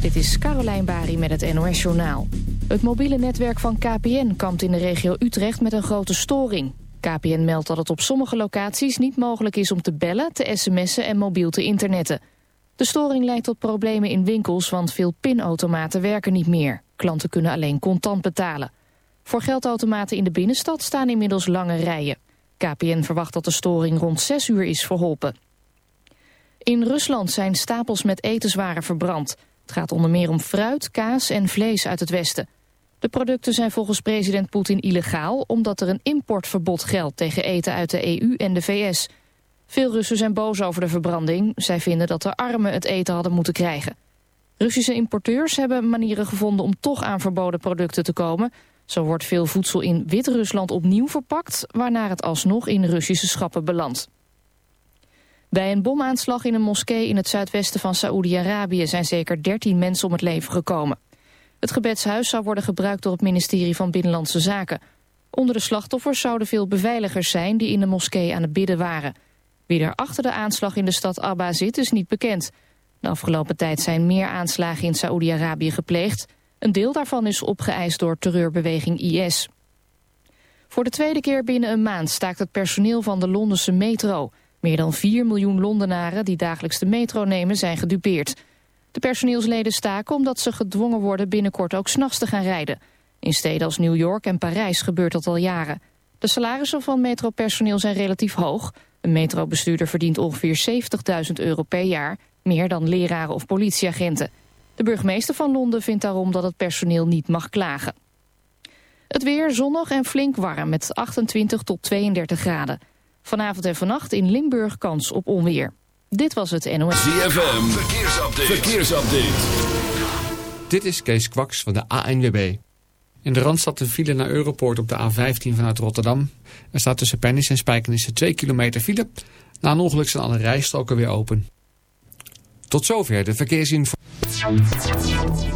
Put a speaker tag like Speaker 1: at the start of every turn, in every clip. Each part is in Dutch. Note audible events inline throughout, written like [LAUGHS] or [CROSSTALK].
Speaker 1: Dit is Carolijn Bari met het NOS Journaal. Het mobiele netwerk van KPN kampt in de regio Utrecht met een grote storing. KPN meldt dat het op sommige locaties niet mogelijk is om te bellen, te sms'en en mobiel te internetten. De storing leidt tot problemen in winkels, want veel pinautomaten werken niet meer. Klanten kunnen alleen contant betalen. Voor geldautomaten in de binnenstad staan inmiddels lange rijen. KPN verwacht dat de storing rond 6 uur is verholpen. In Rusland zijn stapels met etenswaren verbrand. Het gaat onder meer om fruit, kaas en vlees uit het westen. De producten zijn volgens president Poetin illegaal... omdat er een importverbod geldt tegen eten uit de EU en de VS. Veel Russen zijn boos over de verbranding. Zij vinden dat de armen het eten hadden moeten krijgen. Russische importeurs hebben manieren gevonden om toch aan verboden producten te komen. Zo wordt veel voedsel in Wit-Rusland opnieuw verpakt... waarna het alsnog in Russische schappen belandt. Bij een bomaanslag in een moskee in het zuidwesten van Saoedi-Arabië... zijn zeker 13 mensen om het leven gekomen. Het gebedshuis zou worden gebruikt door het ministerie van Binnenlandse Zaken. Onder de slachtoffers zouden veel beveiligers zijn die in de moskee aan het bidden waren. Wie er achter de aanslag in de stad Abba zit is niet bekend. De afgelopen tijd zijn meer aanslagen in Saoedi-Arabië gepleegd. Een deel daarvan is opgeëist door terreurbeweging IS. Voor de tweede keer binnen een maand staakt het personeel van de Londense metro. Meer dan 4 miljoen Londenaren die dagelijks de metro nemen zijn gedupeerd. De personeelsleden staken omdat ze gedwongen worden binnenkort ook s'nachts te gaan rijden. In steden als New York en Parijs gebeurt dat al jaren. De salarissen van metropersoneel zijn relatief hoog. Een metrobestuurder verdient ongeveer 70.000 euro per jaar, meer dan leraren of politieagenten. De burgemeester van Londen vindt daarom dat het personeel niet mag klagen. Het weer zonnig en flink warm met 28 tot 32 graden. Vanavond en vannacht in Limburg kans op onweer. Dit was het NOS.
Speaker 2: ZFM, verkeersupdate. verkeersupdate.
Speaker 3: Dit is Kees Kwaks van de ANWB. In de Randstad een file naar Europoort op de A15 vanuit Rotterdam. Er staat tussen Pennis en Spijkenissen 2 kilometer file. Na een ongeluk zijn alle rijstroken weer open. Tot zover de verkeersinformatie.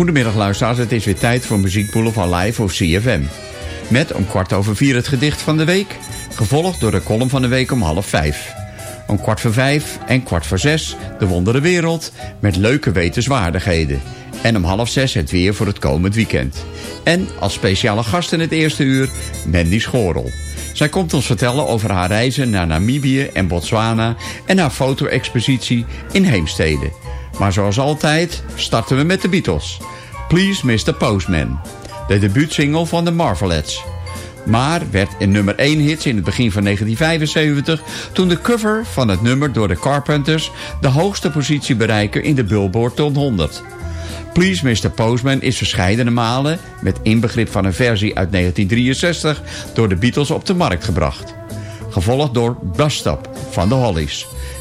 Speaker 4: Goedemiddag luisteraars, het is weer tijd voor Muziek van Live of CFM. Met om kwart over vier het gedicht van de week, gevolgd door de column van de week om half vijf. Om kwart voor vijf en kwart voor zes de wondere wereld met leuke wetenswaardigheden. En om half zes het weer voor het komend weekend. En als speciale gast in het eerste uur Mandy Schorel. Zij komt ons vertellen over haar reizen naar Namibië en Botswana... en haar foto-expositie in Heemstede. Maar zoals altijd starten we met de Beatles. Please Mr. Postman.
Speaker 5: de debuutsingle van de Marvelettes. Maar werd een nummer 1 hits in het begin van 1975... toen de cover van het nummer door de Carpenters... de hoogste positie bereikte in de Billboard Top 100. Please Mr. Postman is verscheidene malen... met inbegrip van een versie uit 1963... door de Beatles op de markt gebracht. Gevolgd door Bus Stop van de Hollies.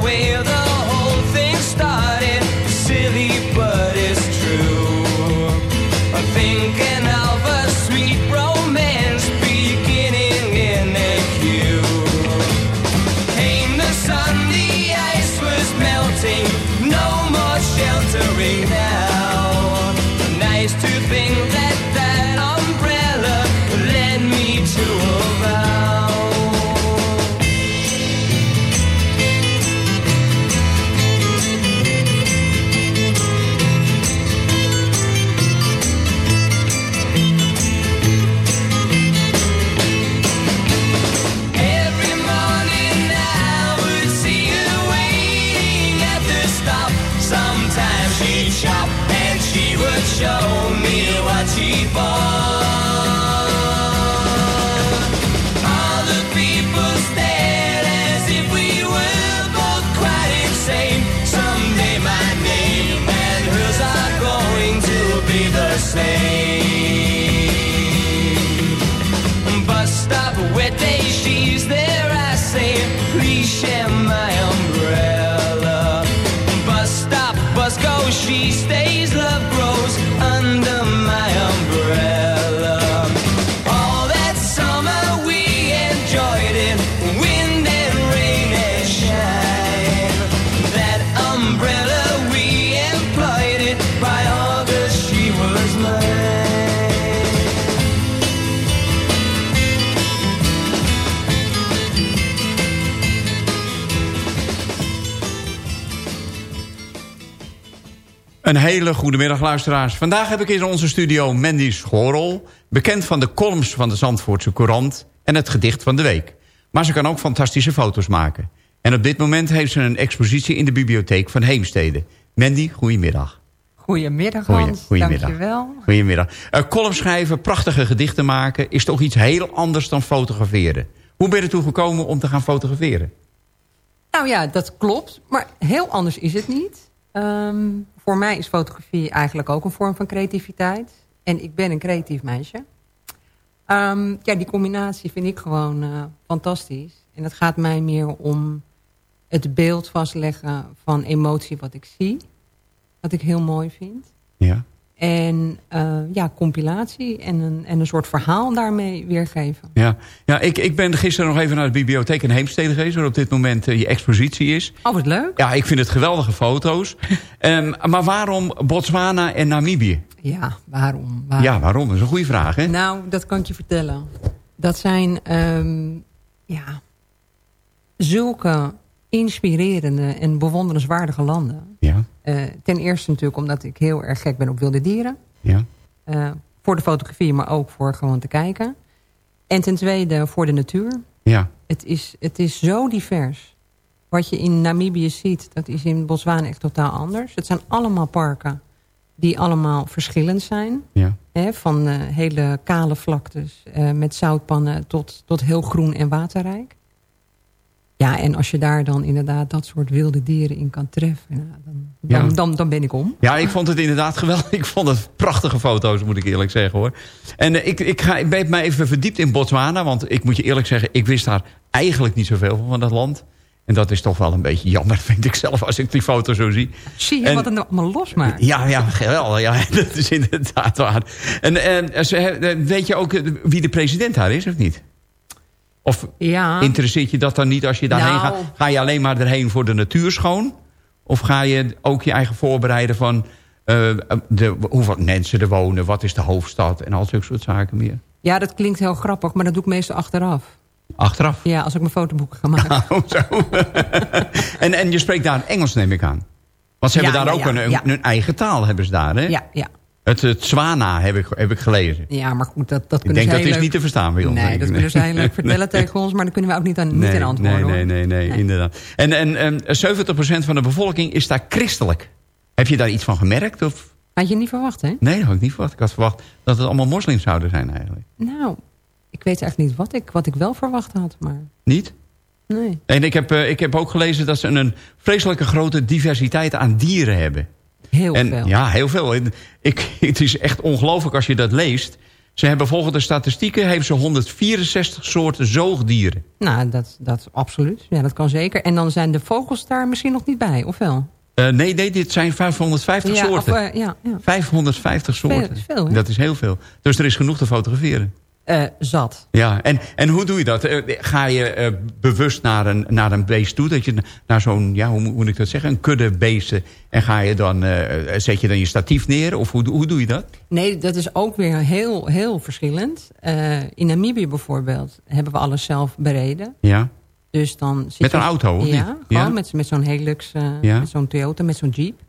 Speaker 4: away the Een hele goede middag, luisteraars. Vandaag heb ik in onze studio Mandy Schorel... bekend van de columns van de Zandvoortse Courant... en het gedicht van de week. Maar ze kan ook fantastische foto's maken. En op dit moment heeft ze een expositie in de bibliotheek van Heemstede. Mandy, goedemiddag.
Speaker 6: Goedemiddag Hans, goedemiddag. dankjewel.
Speaker 4: Goedemiddag. Uh, column schrijven, prachtige gedichten maken... is toch iets heel anders dan fotograferen. Hoe ben je ertoe gekomen om te gaan fotograferen?
Speaker 6: Nou ja, dat klopt. Maar heel anders is het niet. Um, voor mij is fotografie eigenlijk ook een vorm van creativiteit. En ik ben een creatief meisje. Um, ja, die combinatie vind ik gewoon uh, fantastisch. En het gaat mij meer om het beeld vastleggen van emotie wat ik zie. Wat ik heel mooi vind.
Speaker 4: Ja.
Speaker 6: En uh, ja, compilatie en een, en een soort verhaal daarmee weergeven.
Speaker 4: Ja, ja ik, ik ben gisteren nog even naar de bibliotheek in Heemstede geweest... waar op dit moment uh, je expositie is.
Speaker 6: Oh, wat leuk.
Speaker 4: Ja, ik vind het geweldige foto's. um, [LAUGHS] maar waarom Botswana en Namibië?
Speaker 6: Ja, waarom? waarom?
Speaker 4: Ja, waarom? Dat is een goede vraag, hè?
Speaker 6: Nou, dat kan ik je vertellen. Dat zijn, um, ja, zulke inspirerende en bewonderenswaardige landen.
Speaker 4: Ja.
Speaker 6: Uh, ten eerste natuurlijk omdat ik heel erg gek ben op wilde dieren.
Speaker 4: Ja.
Speaker 6: Uh, voor de fotografie, maar ook voor gewoon te kijken. En ten tweede voor de natuur.
Speaker 4: Ja.
Speaker 6: Het is, het is zo divers. Wat je in Namibië ziet, dat is in Botswana echt totaal anders. Het zijn allemaal parken die allemaal verschillend zijn.
Speaker 4: Ja.
Speaker 6: Hè, van uh, hele kale vlaktes met zoutpannen tot, tot heel groen en waterrijk. Ja, en als je daar dan inderdaad dat soort wilde dieren in kan treffen, nou, dan, dan, dan, dan, ben ik om.
Speaker 4: Ja, ik vond het inderdaad geweldig. Ik vond het prachtige foto's, moet ik eerlijk zeggen hoor. En uh, ik, ik, ga, ik ben mij even verdiept in Botswana, want ik moet je eerlijk zeggen, ik wist daar eigenlijk niet zoveel van, van dat land. En dat is toch wel een beetje jammer, [LAUGHS] vind ik zelf, als ik die foto zo zie.
Speaker 6: Zie je wat het nou allemaal losmaakt?
Speaker 4: Ja, ja, geweldig. Ja, [LAUGHS] dat is inderdaad waar. En, en weet je ook wie de president daar is, of niet? Of
Speaker 6: ja.
Speaker 4: interesseert je dat dan niet als je daarheen nou. gaat? Ga je alleen maar erheen voor de natuur schoon? Of ga je ook je eigen voorbereiden van uh, de, hoeveel mensen er wonen? Wat is de hoofdstad? En al zulke soort zaken meer.
Speaker 6: Ja, dat klinkt heel grappig, maar dat doe ik meestal achteraf.
Speaker 4: Achteraf?
Speaker 6: Ja, als ik mijn fotoboeken ga maken. [LAUGHS]
Speaker 4: Oh, zo. [LAUGHS] en, en je spreekt daar Engels, neem ik aan. Want ze
Speaker 6: ja,
Speaker 4: hebben daar
Speaker 6: ja,
Speaker 4: ook een, een, een, eigen taal, hebben ze daar, hè?
Speaker 6: Ja, ja.
Speaker 4: Het, het Zwana heb ik, heb ik gelezen.
Speaker 6: Ja, maar goed, dat, dat
Speaker 4: ik denk dat is niet te verstaan bij ons.
Speaker 6: Nee, dat kunnen ze heel leuk vertellen nee. tegen ons, maar daar kunnen we ook niet, aan, niet in antwoorden.
Speaker 4: Nee, nee, nee, nee, inderdaad. En, en, en 70% van de bevolking is daar christelijk. Heb je daar iets van gemerkt? Of?
Speaker 6: Had je niet verwacht, hè?
Speaker 4: Nee, dat had ik niet verwacht. Ik had verwacht dat het allemaal moslims zouden zijn eigenlijk.
Speaker 6: Nou, ik weet eigenlijk niet wat ik, wat ik wel verwacht had, maar...
Speaker 4: Niet?
Speaker 6: Nee.
Speaker 4: En ik heb, uh, ik heb ook gelezen dat ze een vreselijke grote diversiteit aan dieren hebben.
Speaker 6: Heel
Speaker 4: en,
Speaker 6: veel.
Speaker 4: Ja, heel veel. Ik, [LAUGHS] het is echt ongelooflijk als je dat leest. Ze hebben volgens de statistieken heeft ze 164 soorten zoogdieren.
Speaker 6: Nou, dat, dat absoluut. Ja, dat kan zeker. En dan zijn de vogels daar misschien nog niet bij, of wel?
Speaker 4: Uh, nee, nee, dit zijn 550
Speaker 6: ja,
Speaker 4: soorten.
Speaker 6: Of, uh, ja, ja.
Speaker 4: 550 soorten.
Speaker 6: Veel, veel,
Speaker 4: dat is heel veel. Dus er is genoeg te fotograferen.
Speaker 6: Uh, zat.
Speaker 4: Ja, en, en hoe doe je dat? Uh, ga je uh, bewust naar een, naar een beest toe? Dat je naar zo'n, ja, hoe moet ik dat zeggen? Een kudde beesten. En ga je dan, zet je dan je statief neer? Of hoe, hoe doe je dat?
Speaker 6: Nee, dat is ook weer heel, heel verschillend. in Namibië bijvoorbeeld hebben we alles zelf bereden.
Speaker 4: Ja.
Speaker 6: Dus dan zit
Speaker 4: met
Speaker 6: je,
Speaker 4: een auto?
Speaker 6: Ja,
Speaker 4: niet?
Speaker 6: gewoon
Speaker 4: ja?
Speaker 6: met, met zo'n Hilux, ja? met zo'n Toyota, met zo'n Jeep.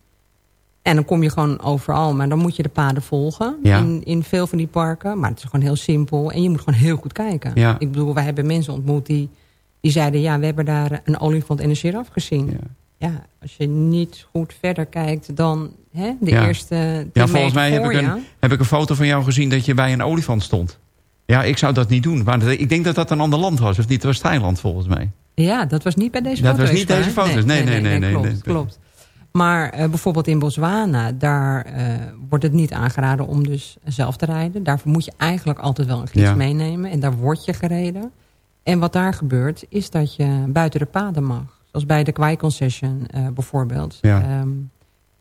Speaker 6: En dan kom je gewoon overal, maar dan moet je de paden volgen
Speaker 4: ja.
Speaker 6: in, in veel van die parken. Maar het is gewoon heel simpel en je moet gewoon heel goed kijken.
Speaker 4: Ja.
Speaker 6: Ik bedoel, wij hebben mensen ontmoet die, die zeiden... ja, we hebben daar een olifant en een giraf gezien.
Speaker 4: Ja.
Speaker 6: ja, als je niet goed verder kijkt dan hè, de eerste
Speaker 4: Ja, volgens mij heb ik, een, heb ik een foto van jou gezien dat je bij een olifant stond. Ja, ik zou dat niet doen. Maar dat- ik denk dat dat een ander land was. Of niet, het was Thailand volgens mij.
Speaker 6: Ja, dat was niet bij deze
Speaker 4: Dat
Speaker 6: foto.
Speaker 4: was niet deze foto's. Nee, nee, nee, nee, nee.
Speaker 6: klopt. Maar eh, bijvoorbeeld in Botswana, daar eh, wordt het niet aangeraden om dus zelf te rijden. Daarvoor moet je eigenlijk altijd wel een gids
Speaker 4: Ja.
Speaker 6: meenemen. En daar word je gereden. En wat daar gebeurt, is dat je buiten de paden mag. Zoals bij de Kwai Concession eh, bijvoorbeeld.
Speaker 4: Ja.
Speaker 6: Ehm,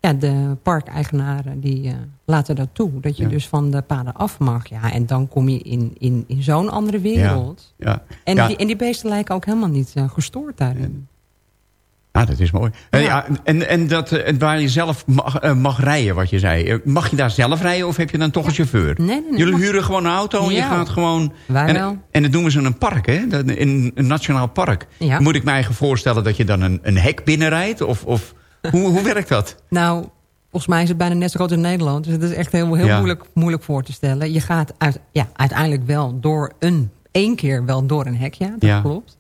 Speaker 6: ja, de parkeigenaren die laten dat toe. Dat je
Speaker 4: Ja.
Speaker 6: dus van de paden af mag. Ja, en dan kom je in, in, in zo'n andere wereld.
Speaker 4: Ja,
Speaker 6: En, die, en die beesten lijken ook helemaal niet gestoord daarin.
Speaker 4: Ah, dat is mooi. Eh,
Speaker 6: Ja.
Speaker 4: Ja, en, en dat, eh, waar je zelf mag, eh, mag rijden, wat je zei. Mag je daar zelf rijden of heb je dan toch een chauffeur?
Speaker 6: Nee, nee, nee.
Speaker 4: Jullie
Speaker 6: mag-
Speaker 4: huren gewoon een auto en je gaat gewoon...
Speaker 6: Wij
Speaker 4: en,
Speaker 6: wel.
Speaker 4: en dat noemen ze een park, hè? Dat- In een nationaal park.
Speaker 6: Ja.
Speaker 4: Moet ik mij eigen voorstellen dat je dan een, een hek binnenrijdt? Of, of hoe, hoe werkt dat? [LAUGHS]
Speaker 6: Nou, volgens mij is het bijna net zo groot in Nederland. Dus het is echt heel, heel moeilijk, moeilijk voor te stellen. Je gaat uit, ja, uiteindelijk wel door een, één keer wel door een hek, ja, dat
Speaker 4: Ja.
Speaker 6: klopt.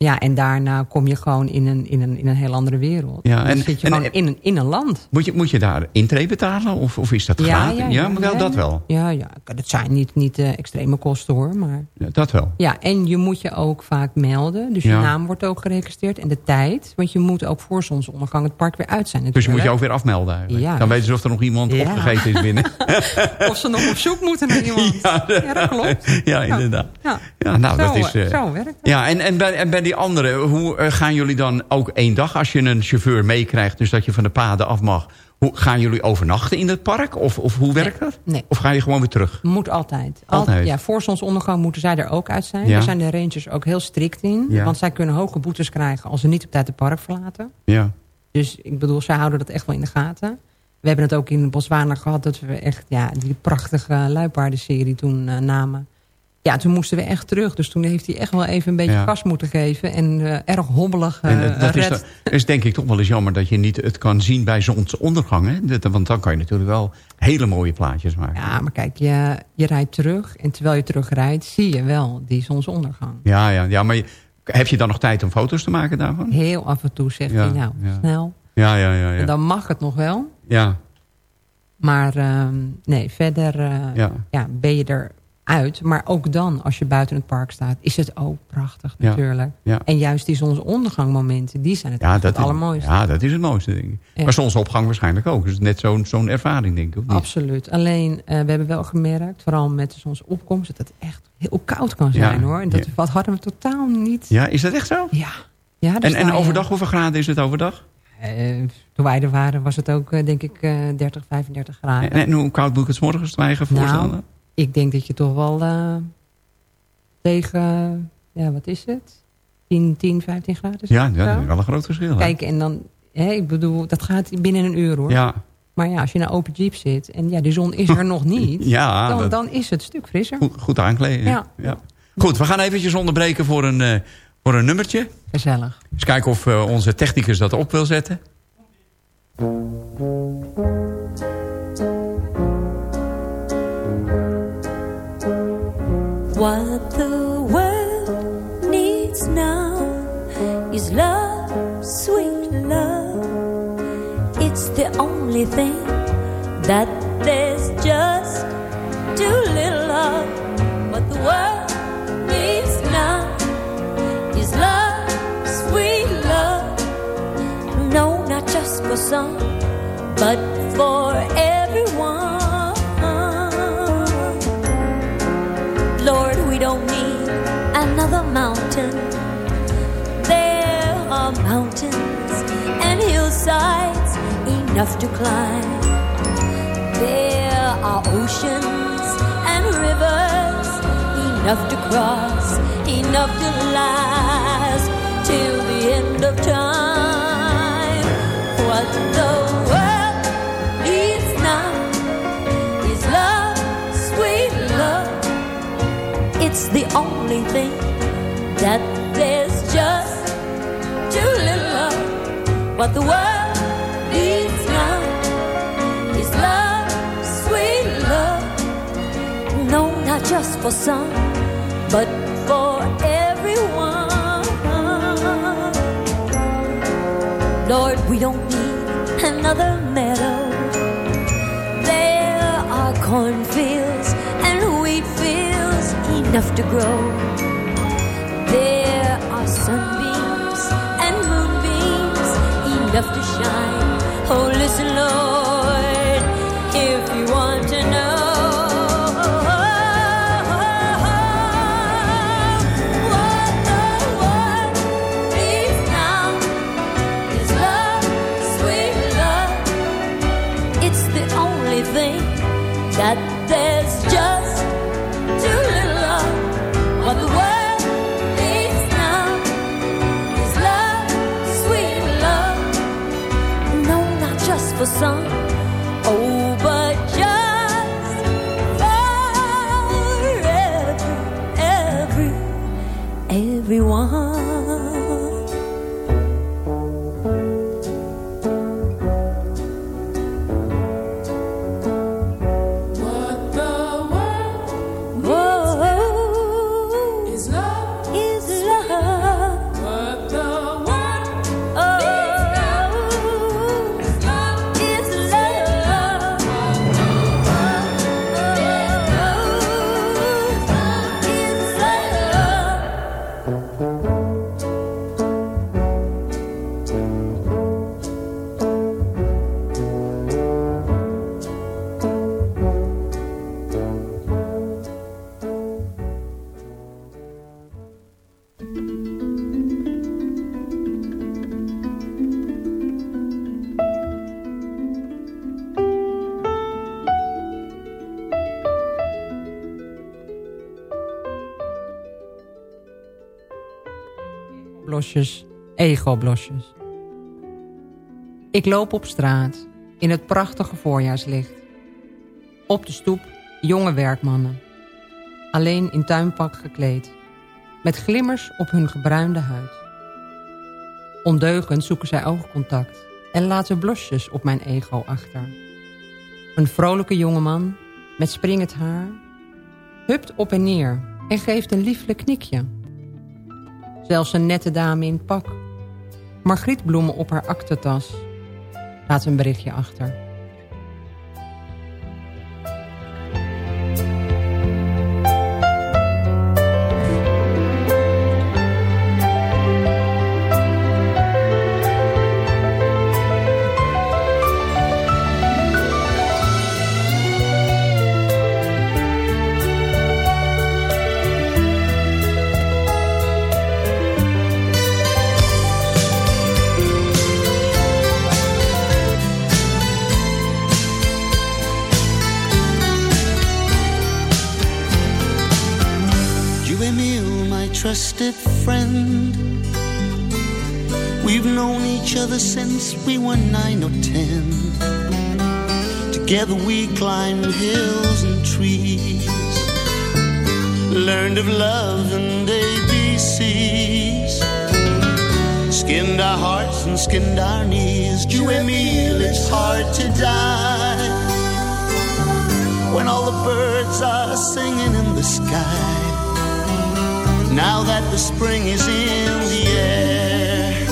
Speaker 6: Ja, en daarna kom je gewoon in een, in een, in een heel andere wereld.
Speaker 4: Ja,
Speaker 6: Dan
Speaker 4: en-
Speaker 6: zit je
Speaker 4: en-
Speaker 6: gewoon in, een, in een land.
Speaker 4: Moet je, moet je daar intree betalen of, of is dat gratis? maar wel, dat wel.
Speaker 6: Ja, ja, dat zijn niet, niet eh, extreme kosten hoor, maar...
Speaker 4: Ja, dat wel.
Speaker 6: Ja, en je moet je ook vaak melden. Dus je
Speaker 4: Ja.
Speaker 6: naam wordt ook geregistreerd en de tijd. Want je moet ook voor zonsondergang het park weer uit zijn
Speaker 4: Dus je moet
Speaker 6: natuurlijk.
Speaker 4: je ook weer afmelden eigenlijk.
Speaker 6: Ja.
Speaker 4: Dan weten ze of er nog iemand
Speaker 6: Ja.
Speaker 4: opgegeten is binnen. [LAUGHS]
Speaker 6: Of ze nog op zoek moeten naar iemand.
Speaker 4: Ja,
Speaker 6: Ja, dat klopt. [LAUGHS]
Speaker 4: ja, inderdaad.
Speaker 6: Ja,
Speaker 4: Ja, nou,
Speaker 6: zo,
Speaker 4: dat is...
Speaker 6: eh,
Speaker 4: eh,
Speaker 6: zo werkt het.
Speaker 4: Ja, en, en, bij, en bij die andere, hoe eh, gaan jullie dan ook één dag... als je een chauffeur meekrijgt, dus dat je van de paden af mag... Hoe, gaan jullie overnachten in het park? Of, of hoe werkt dat?
Speaker 6: Nee.
Speaker 4: Of ga je gewoon weer terug?
Speaker 6: Moet altijd.
Speaker 4: Altijd.
Speaker 6: ja, voor zonsondergang moeten zij er ook uit zijn.
Speaker 4: Ja.
Speaker 6: Daar zijn de rangers ook heel strikt in.
Speaker 4: Ja.
Speaker 6: Want zij kunnen hoge boetes krijgen als ze niet op tijd het park verlaten.
Speaker 4: Ja.
Speaker 6: Dus ik bedoel, zij houden dat echt wel in de gaten. We hebben het ook in Botswana gehad dat we echt ja, die prachtige luipaardenserie toen eh, namen. Ja, toen moesten we echt terug. Dus toen heeft hij echt wel even een beetje
Speaker 4: Ja.
Speaker 6: moeten geven. En eh, erg hobbelig
Speaker 4: En eh, dat is, denk ik toch wel eens jammer dat je niet het kan zien bij zonsondergang. Hè? Dat- Want dan kan je natuurlijk wel hele mooie plaatjes maken.
Speaker 6: Ja, maar kijk, je, je rijdt terug. En terwijl je terugrijdt, zie je wel die zonsondergang.
Speaker 4: Ja, ja, ja maar je- heb je dan nog tijd om foto's te maken daarvan?
Speaker 6: Heel af en toe zegt
Speaker 4: Ja,
Speaker 6: hij, nou,
Speaker 4: ja.
Speaker 6: snel.
Speaker 4: Ja, ja, ja.
Speaker 6: En
Speaker 4: Ja,
Speaker 6: dan mag het nog wel.
Speaker 4: ja,
Speaker 6: Maar ehm, nee, verder
Speaker 4: ja.
Speaker 6: ben je eruit. Maar ook dan, als je buiten het park staat, is het ook prachtig natuurlijk.
Speaker 4: ja.
Speaker 6: En juist die zonsondergangmomenten, die zijn het,
Speaker 4: Ja, dat
Speaker 6: het
Speaker 4: is,
Speaker 6: allermooiste.
Speaker 4: ja, dat is het mooiste, denk ik. Maar zonsopgang waarschijnlijk ook. Dus net zo'n zo'n ervaring, denk ik. Of niet?
Speaker 6: Absoluut. Alleen, eh, we hebben wel gemerkt, vooral met de zonsopkomst, dat het echt heel koud kan zijn hoor. En dat wat hadden we totaal niet.
Speaker 4: Ja, is dat echt zo?
Speaker 6: Ja. ja daar
Speaker 4: En, en
Speaker 6: je.
Speaker 4: overdag, hoeveel graden is het overdag?
Speaker 6: Eh, toen wij er waren, was het ook, eh, denk ik, eh 30, 35 graden.
Speaker 4: En, en hoe koud moet ik het 's morgens eigen voorstellen?
Speaker 6: Nou, ik denk dat je toch wel eh, tegen, ja, wat is het? 10, 10 15 graden
Speaker 4: ja, ja, dat is wel een groot verschil. hè?
Speaker 6: Kijk, en dan, hè, ik bedoel, dat gaat binnen een uur hoor.
Speaker 4: Ja,
Speaker 6: Maar ja, als je in een open jeep zit en ja, de zon is er nog [LAUGHS] niet,
Speaker 4: ja
Speaker 6: dan,
Speaker 4: dat-
Speaker 6: dan is het een stuk frisser.
Speaker 4: goed, goed aankleden.
Speaker 6: Ja.
Speaker 4: Goed, we gaan eventjes onderbreken voor een, eh, voor een nummertje.
Speaker 6: Gezellig.
Speaker 4: Eens kijken of eh, onze technicus dat op wil zetten.
Speaker 7: What the world needs now is love, sweet love. It's the only thing that there's just too little of. What the world needs now is love, sweet love. No, not just for some, but for everyone. We don't need another mountain. There are mountains and hillsides enough to climb. There are oceans and rivers enough to cross, enough to last till the end of time. What the The only thing that there's just too little of. What the world needs now is love, sweet love. No, not just for some, but for everyone. Lord, we don't need another meadow. There are cornfields enough to grow. There are sunbeams and moonbeams enough to shine. Oh, listen, Lord, if you want to know. what
Speaker 6: blosjes, ego-blosjes. Ik loop op straat in het prachtige voorjaarslicht. Op de stoep jonge werkmannen. Alleen in tuinpak gekleed. Met glimmers op hun gebruinde huid. Ondeugend zoeken zij oogcontact en laten blosjes op mijn ego achter. Een vrolijke jongeman met springend haar... hupt op en neer en geeft een lieflijk knikje... Zelfs een nette dame in pak. Margrietbloemen op haar aktentas. Laat een berichtje achter.
Speaker 8: Skinned our knees. You Emil, it's hard to die when all the birds are singing in the sky. Now that the spring is in the air,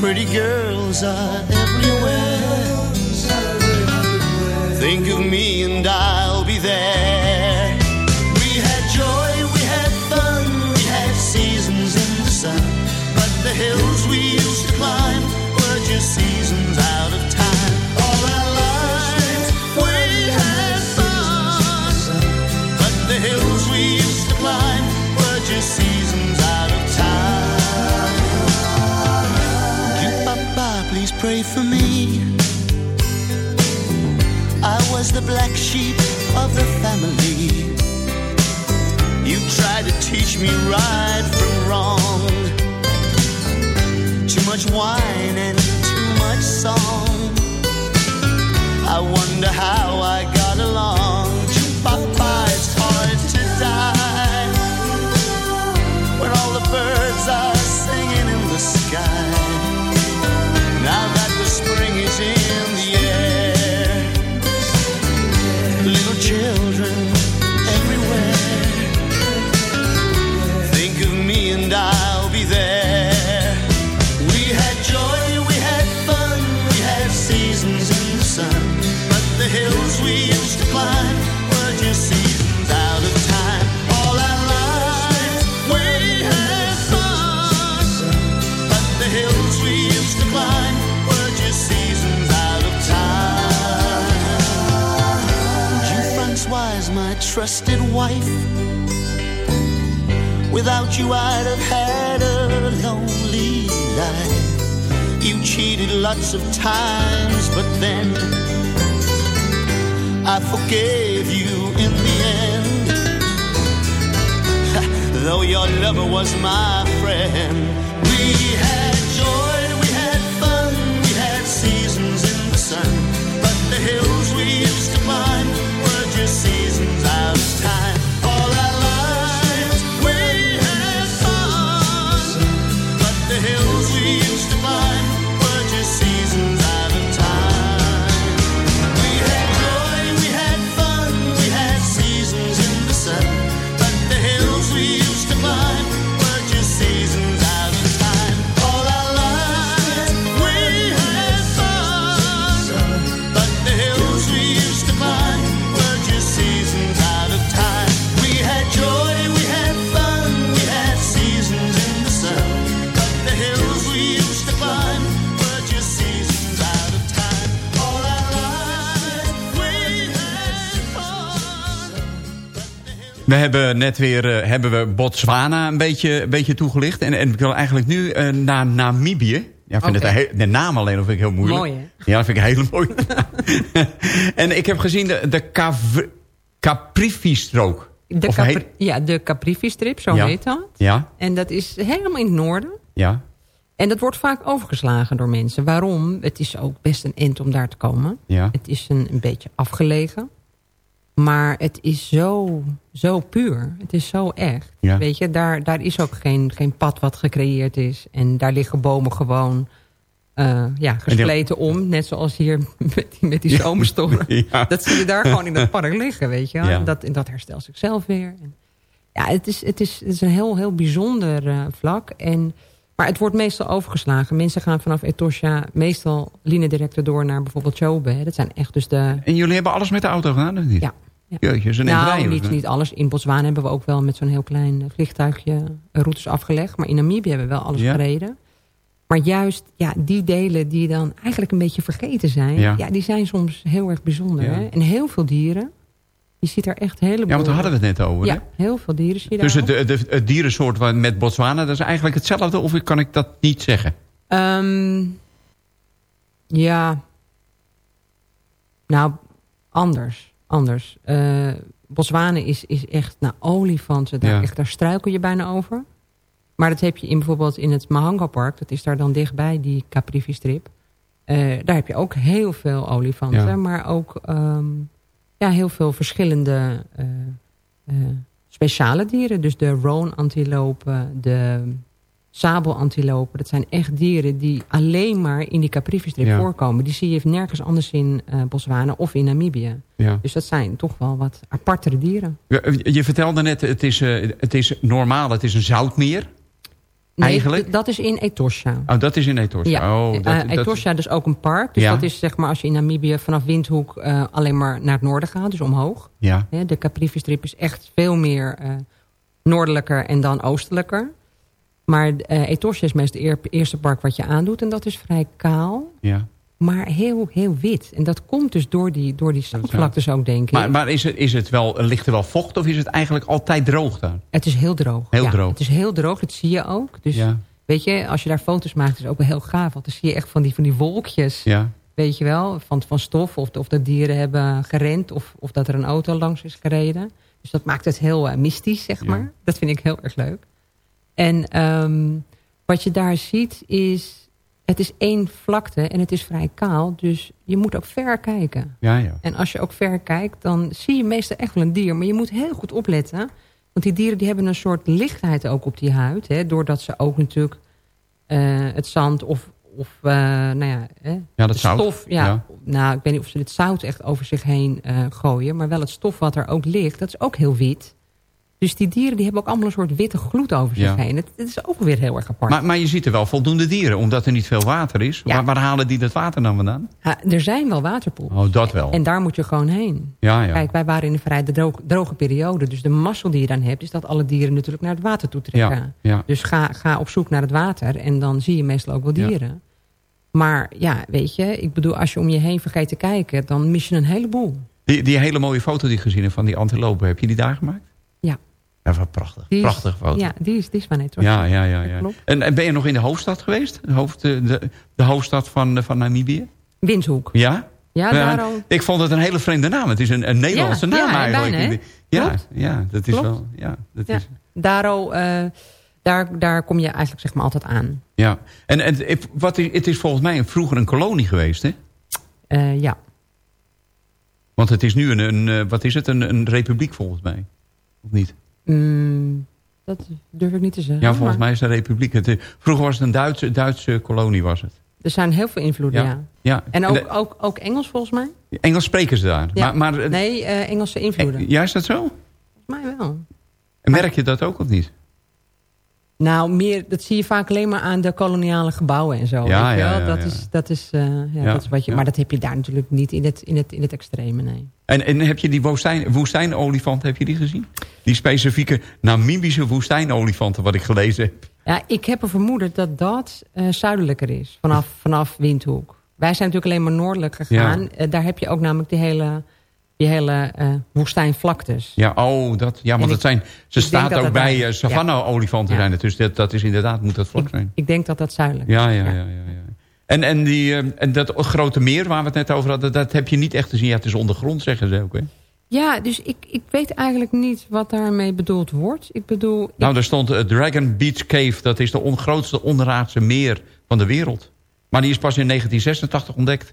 Speaker 8: pretty girls are everywhere. Think of me and I'll Pray for me. I was the black sheep of the family. You tried to teach me right from wrong. Too much wine and too much song. I wonder how I got trusted wife. Without you, I'd have had a lonely life. You cheated lots of times, but then I forgave you in the end. [LAUGHS] Though your lover was my friend, we time.
Speaker 4: Net weer eh, hebben we Botswana een beetje, een beetje toegelicht. En, en ik wil eigenlijk nu eh, naar Namibië. Ja, ik vind het heel- de naam alleen al vind ik heel moeilijk.
Speaker 6: Mooi, hè?
Speaker 4: Ja, dat vind ik een hele mooie naam. [LAUGHS] en ik heb gezien de, de Caprivi-strook.
Speaker 6: De Capri- ja, de Caprivi-strip, zo
Speaker 4: Ja.
Speaker 6: heet dat.
Speaker 4: Ja,
Speaker 6: En dat is helemaal in het noorden.
Speaker 4: ja.
Speaker 6: En dat wordt vaak overgeslagen door mensen. Waarom? Het is ook best een end om daar te komen.
Speaker 4: Ja.
Speaker 6: Het is een, een beetje afgelegen. Maar het is zo, zo puur. Het is zo echt.
Speaker 4: Ja.
Speaker 6: Weet je, daar, daar is ook geen, geen pad wat gecreëerd is. En daar liggen bomen gewoon eh, ja, gespleten om. Net zoals hier [LAUGHS] met die, met die zomerstoren. [LAUGHS]
Speaker 4: Ja.
Speaker 6: Dat zie je daar gewoon in het park liggen, weet je.
Speaker 4: Ja.
Speaker 6: En Dat, en dat herstelt zichzelf weer. En ja, het is, het is, het is een heel, heel bijzonder eh, vlak. En, maar het wordt meestal overgeslagen. Mensen gaan vanaf Etosha meestal linedirect door naar bijvoorbeeld Chobe. Dat zijn echt dus de...
Speaker 4: En jullie hebben alles met de auto gedaan, of niet?
Speaker 6: Ja. ja.
Speaker 4: Jeetje, zo'n
Speaker 6: Nou,
Speaker 4: rijden,
Speaker 6: niet, niet alles. In Botswana hebben we ook wel met zo'n heel klein eh, vliegtuigje eh, routes afgelegd. Maar in Namibië hebben we wel alles
Speaker 4: Ja.
Speaker 6: gereden. Maar juist ja, die delen die dan eigenlijk een beetje vergeten zijn...
Speaker 4: Ja.
Speaker 6: Ja. die zijn soms heel erg bijzonder. Hè? En heel veel dieren. Je ziet er echt heleboel...
Speaker 4: Ja, want daar hadden we het net over.
Speaker 6: Ja, heel veel dieren zie je daar
Speaker 4: Dus het, de- het dierensoort met Botswana, dat is eigenlijk hetzelfde? Of kan ik dat niet zeggen?
Speaker 6: Ehm, ja. Nou, anders. Anders. Eh Botswana is, is echt, nou, olifanten, daar,
Speaker 4: Ja.
Speaker 6: echt, daar struikel je bijna over. Maar dat heb je in, bijvoorbeeld in het Mahanga Park. Dat is daar dan dichtbij, die Caprivi-strip. Eh, daar heb je ook heel veel olifanten.
Speaker 4: Ja.
Speaker 6: Maar ook ehm, ja, heel veel verschillende eh, eh, speciale dieren. Dus de roan-antilopen, de sabelantilopen. Dat zijn echt dieren die alleen maar in die Caprivi-strip
Speaker 4: Ja.
Speaker 6: voorkomen. Die zie je nergens anders in eh, Botswana of in Namibië.
Speaker 4: Ja.
Speaker 6: Dus dat zijn toch wel wat apartere dieren.
Speaker 4: Je, je vertelde net, het is, het is normaal, het is een zoutmeer.
Speaker 6: Nee,
Speaker 4: Eigenlijk?
Speaker 6: dat is in Etosha.
Speaker 4: Oh, dat is in Etosha.
Speaker 6: Ja,
Speaker 4: Oh,
Speaker 6: Eh,
Speaker 4: dat, dat-
Speaker 6: Etosha dus ook een park. Dus
Speaker 4: Ja.
Speaker 6: dat is zeg maar als je in Namibië vanaf Windhoek eh, alleen maar naar het noorden gaat. Dus omhoog.
Speaker 4: ja.
Speaker 6: De Caprivi-strip is echt veel meer eh, noordelijker en dan oostelijker. Maar eh Etosha is meestal het eer- eerste park wat je aandoet. En dat is vrij kaal,
Speaker 4: ja.
Speaker 6: Maar heel, heel wit. En dat komt dus door die, door die zandvlaktes ook, denk ik.
Speaker 4: Maar, maar is het, is het wel, ligt er wel vocht of is het eigenlijk altijd droog daar?
Speaker 6: Het is heel droog.
Speaker 4: Heel
Speaker 6: ja,
Speaker 4: droog.
Speaker 6: Het is heel droog, dat zie je ook. Dus
Speaker 4: Ja.
Speaker 6: weet je, als je daar foto's maakt, is het ook wel heel gaaf. Want dan zie je echt van die, van die wolkjes,
Speaker 4: Ja.
Speaker 6: weet je wel, van, van stof. Of, of dat dieren hebben gerend of, of dat er een auto langs is gereden. Dus dat maakt het heel eh, mystisch, zeg
Speaker 4: Ja.
Speaker 6: maar. Dat vind ik heel erg leuk. En ehm, wat je daar ziet is, het is één vlakte en het is vrij kaal. Dus je moet ook ver kijken.
Speaker 4: Ja, ja.
Speaker 6: En als je ook ver kijkt, dan zie je meestal echt wel een dier. Maar je moet heel goed opletten. Want die dieren die hebben een soort lichtheid ook op die huid. Hè, doordat ze ook natuurlijk eh, het zand of, of eh, nou ja, hè,
Speaker 4: Ja, dat zout.
Speaker 6: stof. Ja,
Speaker 4: Ja.
Speaker 6: Nou, ik weet niet of ze het zout echt over zich heen eh, gooien. Maar wel het stof wat er ook ligt, dat is ook heel wit. Dus die dieren die hebben ook allemaal een soort witte gloed over zich
Speaker 4: Ja.
Speaker 6: heen. Het, het is ook weer heel erg apart.
Speaker 4: Maar, maar je ziet er wel voldoende dieren, omdat er niet veel water is.
Speaker 6: Ja.
Speaker 4: Waar, waar halen die dat water dan vandaan?
Speaker 6: Ja, er zijn wel waterpools.
Speaker 4: Oh, dat wel.
Speaker 6: En daar moet je gewoon heen.
Speaker 4: ja, ja.
Speaker 6: Kijk, wij waren in een vrij droge, droge periode. Dus de mazzel die je dan hebt, is dat alle dieren natuurlijk naar het water toe trekken.
Speaker 4: ja.
Speaker 6: Dus ga, ga op zoek naar het water en dan zie je meestal ook wel dieren. Maar ja, weet je, ik bedoel, als je om je heen vergeet te kijken, dan mis je een heleboel.
Speaker 4: Die, die hele mooie foto die ik gezien heb van die antilopen, heb je die daar gemaakt?
Speaker 6: Ja.
Speaker 4: Wat prachtig.
Speaker 6: Die
Speaker 4: Prachtige foto.
Speaker 6: Ja, die is, die is van
Speaker 4: ja, ja, ja. ja.
Speaker 6: klopt.
Speaker 4: En, en ben je nog in de hoofdstad geweest? De, hoofd, de, hoofdstad van, eh, van Namibië?
Speaker 6: Winshoek.
Speaker 4: Ja?
Speaker 6: Ja,
Speaker 4: Ja,
Speaker 6: daar al.
Speaker 4: Ik vond het een hele vreemde naam. Het is een, een Nederlandse
Speaker 6: Ja,
Speaker 4: naam
Speaker 6: ja,
Speaker 4: eigenlijk.
Speaker 6: bijna,
Speaker 4: ja,
Speaker 6: Klopt.
Speaker 4: ja, dat is
Speaker 6: Klopt.
Speaker 4: wel... Ja, dat
Speaker 6: Ja.
Speaker 4: Is,
Speaker 6: Daro, eh, daar, daar kom je eigenlijk zeg maar altijd aan.
Speaker 4: ja. En, en het- wat is, het is volgens mij vroeger een kolonie geweest, hè?
Speaker 6: Eh, ja.
Speaker 4: Want het is nu een, een eh, wat is het, een, een republiek volgens mij. Of niet?
Speaker 6: Mm, dat durf ik niet te zeggen.
Speaker 4: Ja, volgens
Speaker 6: maar
Speaker 4: mij is het een republiek. Het, vroeger was het een Duitse, Duitse kolonie, was het.
Speaker 6: Er zijn heel veel invloeden,
Speaker 4: Ja.
Speaker 6: ja.
Speaker 4: Ja.
Speaker 6: En ook,
Speaker 4: de-
Speaker 6: ook, ook Engels volgens mij?
Speaker 4: Engels spreken ze daar.
Speaker 6: Ja.
Speaker 4: Maar, maar,
Speaker 6: nee, eh, Engelse invloeden.
Speaker 4: eh, ja, is dat zo?
Speaker 6: Volgens mij wel.
Speaker 4: En merk je dat ook of niet?
Speaker 6: Nou, meer, dat zie je vaak alleen maar aan de koloniale gebouwen en zo.
Speaker 4: Ja,
Speaker 6: weet je
Speaker 4: ja,
Speaker 6: wel?
Speaker 4: ja,
Speaker 6: dat,
Speaker 4: ja.
Speaker 6: Is, dat, is, eh, ja, dat is wat je... Maar dat heb je daar natuurlijk niet in het, in het, in het extreme, nee.
Speaker 4: En, en heb je die woestijn, woestijnolifant, heb je die gezien? Die specifieke Namibische woestijnolifanten, wat ik gelezen heb.
Speaker 6: Ja, ik heb een vermoeden dat dat eh, zuidelijker is. Vanaf, vanaf Windhoek. Wij zijn natuurlijk alleen maar noordelijk gegaan. Eh, daar heb je ook namelijk die hele, die hele eh, woestijnvlaktes.
Speaker 4: Ja, oh, dat, ja, want het zijn, ze staat ook
Speaker 6: dat
Speaker 4: bij savanne-olifanten
Speaker 6: Ja.
Speaker 4: zijn het. Dus dat, dat is inderdaad, moet dat vlak
Speaker 6: Ik,
Speaker 4: zijn.
Speaker 6: ik denk dat dat zuidelijk
Speaker 4: Ja,
Speaker 6: is.
Speaker 4: ja, ja. ja, ja. En, en, die, eh, en dat grote meer waar we het net over hadden, dat heb je niet echt gezien. Ja, het is ondergrond, zeggen ze ook, hè?
Speaker 6: Ja, dus ik, ik weet eigenlijk niet wat daarmee bedoeld wordt. Ik bedoel, ik-
Speaker 4: Nou, daar stond eh, Dragon Beach Cave. Dat is de on grootste onderaardse meer van de wereld. Maar die is pas in 1986 ontdekt.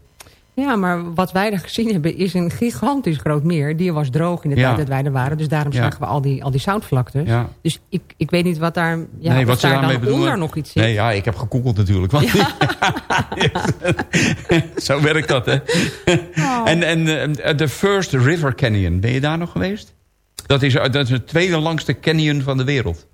Speaker 6: Ja, maar wat wij daar gezien hebben is een gigantisch groot meer. Die was droog in de
Speaker 4: Ja.
Speaker 6: tijd dat wij er waren. Dus daarom
Speaker 4: Ja.
Speaker 6: zagen we al die, al die zoutvlaktes.
Speaker 4: Ja.
Speaker 6: Dus ik, ik weet niet wat daar... Ja,
Speaker 4: nee, wat ze
Speaker 6: daar dan onder nog iets zit.
Speaker 4: Nee, ja, ik heb gegoogeld natuurlijk. Want [LAUGHS] Zo werkt dat, hè?
Speaker 6: Oh.
Speaker 4: En, en eh, de First River Canyon, ben je daar nog geweest? Dat is, dat is het tweede langste canyon van de wereld.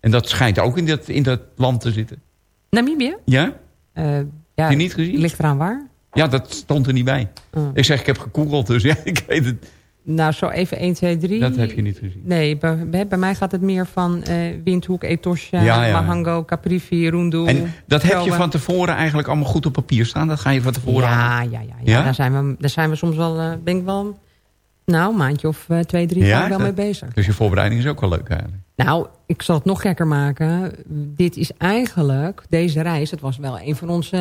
Speaker 4: En dat schijnt ook in dat, in dat land te zitten.
Speaker 6: Namibië?
Speaker 4: Ja?
Speaker 6: Eh, ja,
Speaker 4: Heb je niet gezien?
Speaker 6: Ligt eraan waar?
Speaker 4: Ja, dat stond er niet bij.
Speaker 6: Oh.
Speaker 4: Ik zeg, ik heb gegoogeld, dus ja, [LAUGHS] ik weet het.
Speaker 6: Nou, zo even 1, 2, 3.
Speaker 4: Dat heb je niet gezien.
Speaker 6: Nee, bij, bij mij gaat het meer van eh, Windhoek, Etosha,
Speaker 4: Ja, ja.
Speaker 6: Mahango, Caprivi, Rundu.
Speaker 4: En dat heb je van tevoren eigenlijk allemaal goed op papier staan. Dat ga je van tevoren
Speaker 6: Ja, ja, ja, ja.
Speaker 4: Ja?
Speaker 6: Daar, zijn we, daar zijn we soms wel, eh, ben ik wel, nou, een maandje of eh, twee, drie
Speaker 4: Ja,
Speaker 6: jaar wel
Speaker 4: dat-
Speaker 6: mee bezig.
Speaker 4: Dus je voorbereiding is ook wel leuk eigenlijk.
Speaker 6: Nou, ik zal het nog gekker maken. Dit is eigenlijk, deze reis, het was wel een van onze,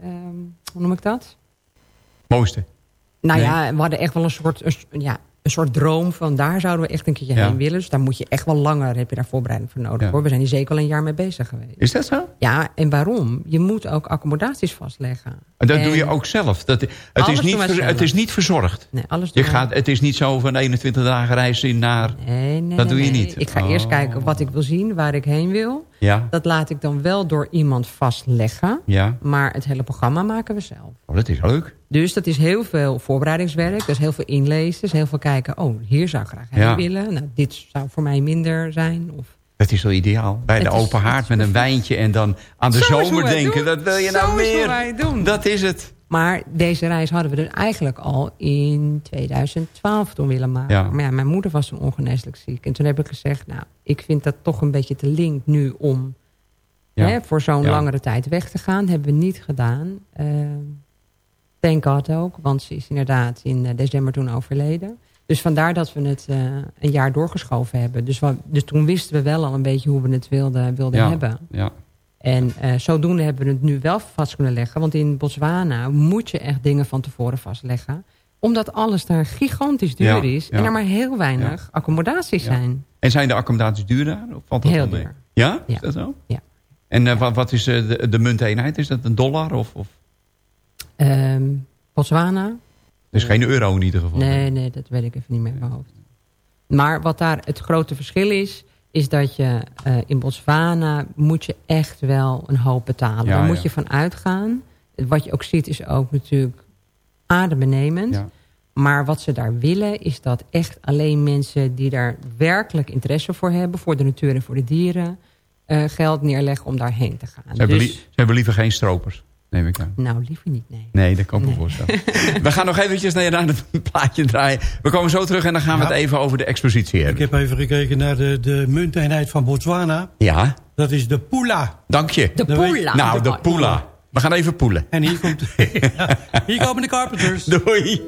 Speaker 6: eh, hoe noem ik dat?
Speaker 4: Mooiste.
Speaker 6: Nou
Speaker 4: Nee.
Speaker 6: ja, we hadden echt wel een soort, een, ja, een soort droom van daar zouden we echt een keertje
Speaker 4: Ja.
Speaker 6: heen willen. Dus daar moet je echt wel langer, heb je daar voorbereiding voor nodig
Speaker 4: Ja.
Speaker 6: hoor. We zijn hier zeker al een jaar mee bezig geweest.
Speaker 4: Is dat zo?
Speaker 6: Ja, en waarom? Je moet ook accommodaties vastleggen.
Speaker 4: En dat
Speaker 6: En-
Speaker 4: doe je ook zelf. Dat, het, is niet, ver- het is niet verzorgd.
Speaker 6: Nee, alles
Speaker 4: Je gaat, het is niet zo van 21 dagen reis in naar...
Speaker 6: Nee, nee,
Speaker 4: Dat
Speaker 6: nee,
Speaker 4: doe je niet?
Speaker 6: Ik ga
Speaker 4: Oh.
Speaker 6: eerst kijken wat ik wil zien, waar ik heen wil.
Speaker 4: Ja,
Speaker 6: Dat laat ik dan wel door iemand vastleggen.
Speaker 4: ja.
Speaker 6: Maar het hele programma maken we zelf.
Speaker 4: Oh, dat is leuk.
Speaker 6: Dus dat is heel veel voorbereidingswerk. Dat is heel veel inlezen. Dus heel veel kijken. Oh, hier zou ik graag heen
Speaker 4: Ja.
Speaker 6: willen. Nou, dit zou voor mij minder zijn. Of...
Speaker 4: Dat is zo ideaal. Bij de
Speaker 6: is-
Speaker 4: open haard met een wijntje en dan aan de
Speaker 6: Zo
Speaker 4: zomer denken. Dat wil je nou
Speaker 6: Zo hoe
Speaker 4: meer. Dat is het.
Speaker 6: Maar deze reis hadden we dus eigenlijk al in 2012 toen willen maken.
Speaker 4: Ja.
Speaker 6: Maar ja, mijn moeder was toen ongeneeslijk ziek. En toen heb ik gezegd, nou, ik vind dat toch een beetje te link nu om
Speaker 4: Ja.
Speaker 6: hè, voor zo'n
Speaker 4: Ja.
Speaker 6: langere tijd weg te gaan. hebben we niet gedaan. Uh, thank God ook, want ze is inderdaad in eh, december toen overleden. Dus vandaar dat we het eh, een jaar doorgeschoven hebben. Dus, dus toen wisten we wel al een beetje hoe we het wilden, wilden
Speaker 4: Ja.
Speaker 6: hebben.
Speaker 4: Ja.
Speaker 6: En eh, zodoende hebben we het nu wel vast kunnen leggen. Want in Botswana moet je echt dingen van tevoren vastleggen. Omdat alles daar gigantisch duur
Speaker 4: Ja,
Speaker 6: is.
Speaker 4: ja.
Speaker 6: En er maar heel weinig accommodaties zijn.
Speaker 4: En zijn de accommodaties duur daar? Of valt dat
Speaker 6: Heel duur.
Speaker 4: Ja? Is dat zo?
Speaker 6: Ja.
Speaker 4: En eh, wat, is eh, de, de munteenheid? Is dat een dollar? Of, of?
Speaker 6: Ehm, Botswana?
Speaker 4: Dus geen euro in ieder geval.
Speaker 6: Nee, nee, dat weet ik even niet meer in mijn hoofd. Maar wat daar het grote verschil is... is dat je eh, in Botswana moet je echt wel een hoop betalen.
Speaker 4: Ja,
Speaker 6: Daar moet
Speaker 4: ja.
Speaker 6: je van uitgaan. Wat je ook ziet is ook natuurlijk adembenemend.
Speaker 4: Ja.
Speaker 6: Maar wat ze daar willen is dat echt alleen mensen die daar werkelijk interesse voor hebben... voor de natuur en voor de dieren... eh, geld neerleggen om daarheen te gaan.
Speaker 4: Ze, hebben
Speaker 6: Dus-
Speaker 4: li- ze hebben liever geen stropers, neem ik aan.
Speaker 6: nou, liever niet, nee.
Speaker 4: Nee, dat kan ik voorstellen. [LAUGHS] We gaan nog eventjes naar, naar het plaatje draaien. We komen zo terug en dan gaan we het even over de expositie
Speaker 9: Ik
Speaker 4: hebben.
Speaker 9: heb even gekeken naar de, de munteenheid van Botswana.
Speaker 4: Ja,
Speaker 9: Dat is de Pula.
Speaker 4: dank je.
Speaker 6: De poela.
Speaker 4: nou, de poela. We gaan even poelen.
Speaker 9: En hier, komt, Ja, [LAUGHS] [LAUGHS] hier komen de Carpenters.
Speaker 4: Doei.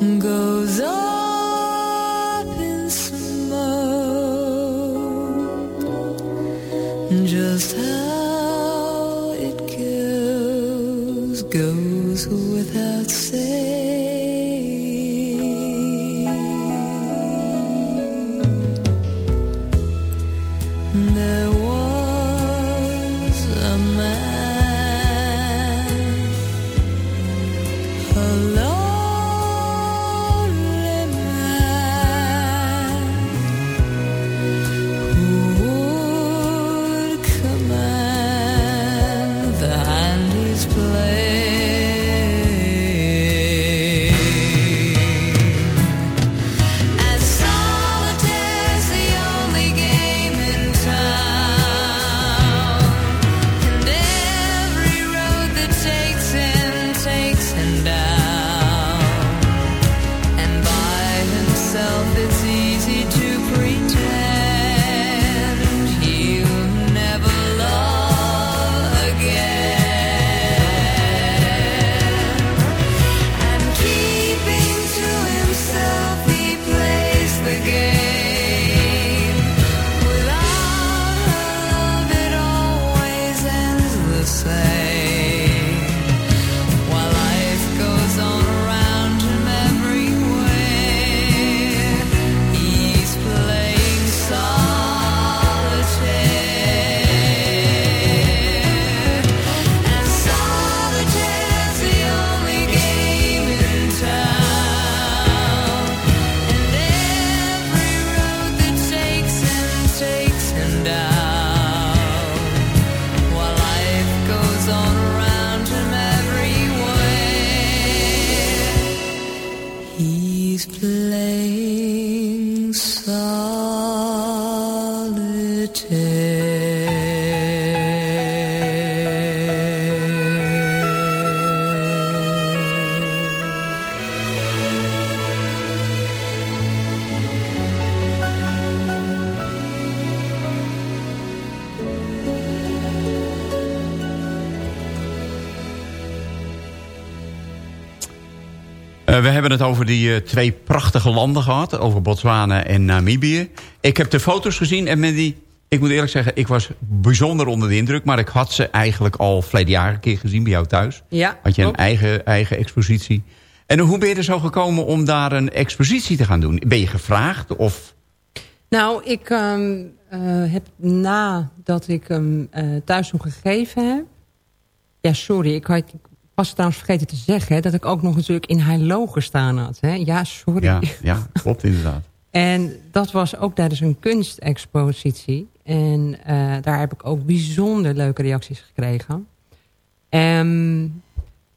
Speaker 5: goes on. and
Speaker 4: I die eh, twee prachtige landen gehad. Over Botswana en Namibië. Ik heb de foto's gezien en Mandy, ik moet eerlijk zeggen, ik was bijzonder onder de indruk. Maar ik had ze eigenlijk al verleden jaar een keer gezien bij jou thuis.
Speaker 6: Ja,
Speaker 4: had je een eigen, eigen expositie. En hoe ben je er zo gekomen om daar een expositie te gaan doen? Ben je gevraagd of...
Speaker 6: Nou, ik um, uh, heb nadat ik hem eh, thuis nog gegeven heb... Ja, sorry, ik, had, ik was trouwens vergeten te zeggen... dat ik ook nog natuurlijk in Heilo gestaan had. Hè? Ja, sorry.
Speaker 4: Ja, ja, klopt inderdaad. [LAUGHS]
Speaker 6: en dat was ook tijdens een kunstexpositie. En eh, daar heb ik ook bijzonder leuke reacties gekregen. Ehm,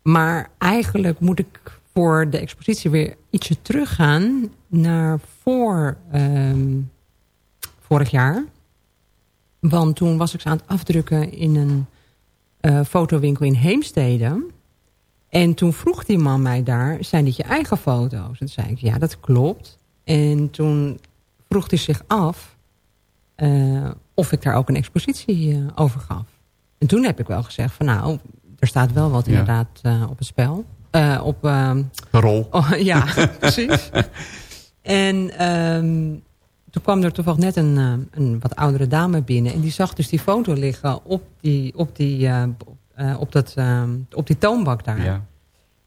Speaker 6: maar eigenlijk moet ik voor de expositie weer ietsje teruggaan... naar voor ehm, vorig jaar. Want toen was ik ze aan het afdrukken in een... Uh, fotowinkel in Heemstede. En toen vroeg die man mij daar, zijn dit je eigen foto's? En toen zei ik, ja, dat klopt. En toen vroeg hij zich af eh, of ik daar ook een expositie eh, over gaf. En toen heb ik wel gezegd van nou, er staat wel wat
Speaker 4: Ja.
Speaker 6: inderdaad eh, op het spel. Op, ehm,
Speaker 4: De rol.
Speaker 6: Oh, ja, [LAUGHS] precies. En ehm, toen kwam er toevallig net een, een wat oudere dame binnen. En die zag dus die foto liggen op die, op die, eh, eh, op dat, ehm, op die toonbank daar.
Speaker 4: Ja.